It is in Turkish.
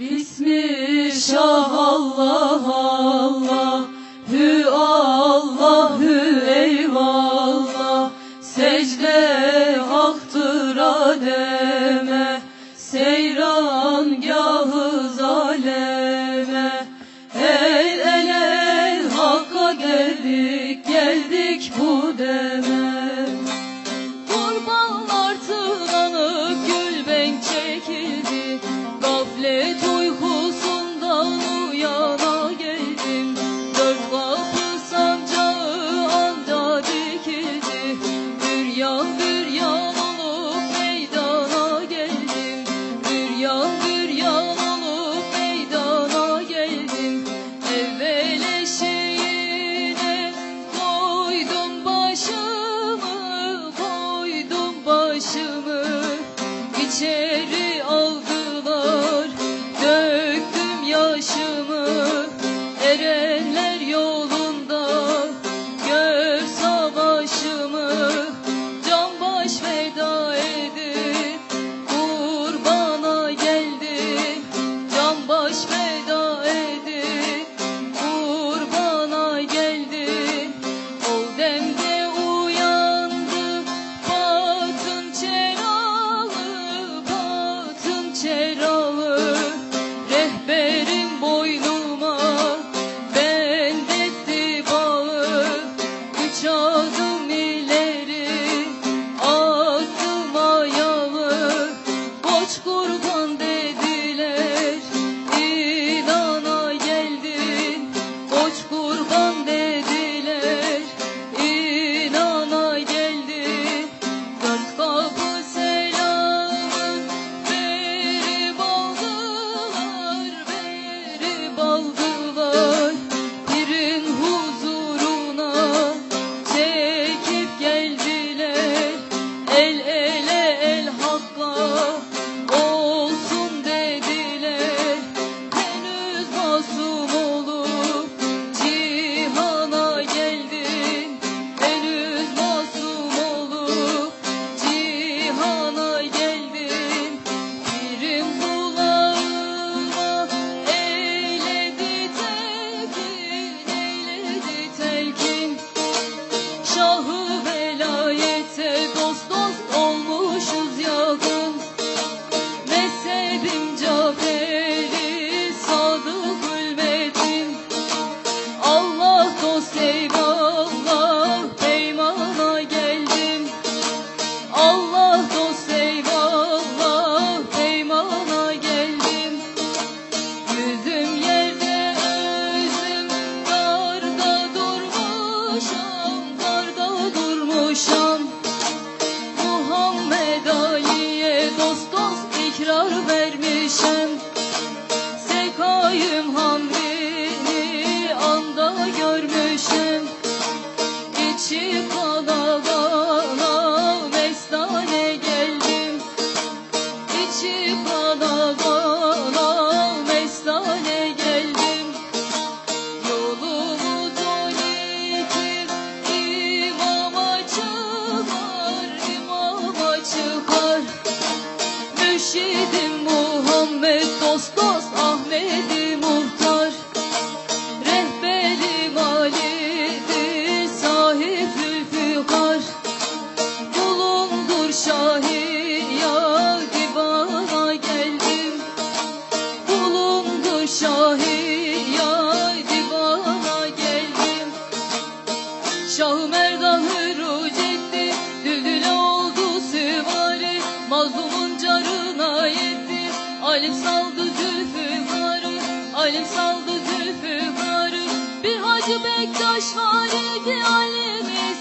Bitmiş ah Allah Allah. Hü Allah hü eyvallah. Secde haktır adem. Altyazı School. geçen Sekayım hamrini anda görmüşüm. İçi kala kala mestane geldim. İçi kala kala şahi ya geldim Bulundu şahi ya geldim Şah merdahı rucetti Düldüle oldu süvari. Mazlumun carına yetti Alim saldı zülfükarı Alim saldı zülfükarı Bir hacı Bektaş var idi Ali'nin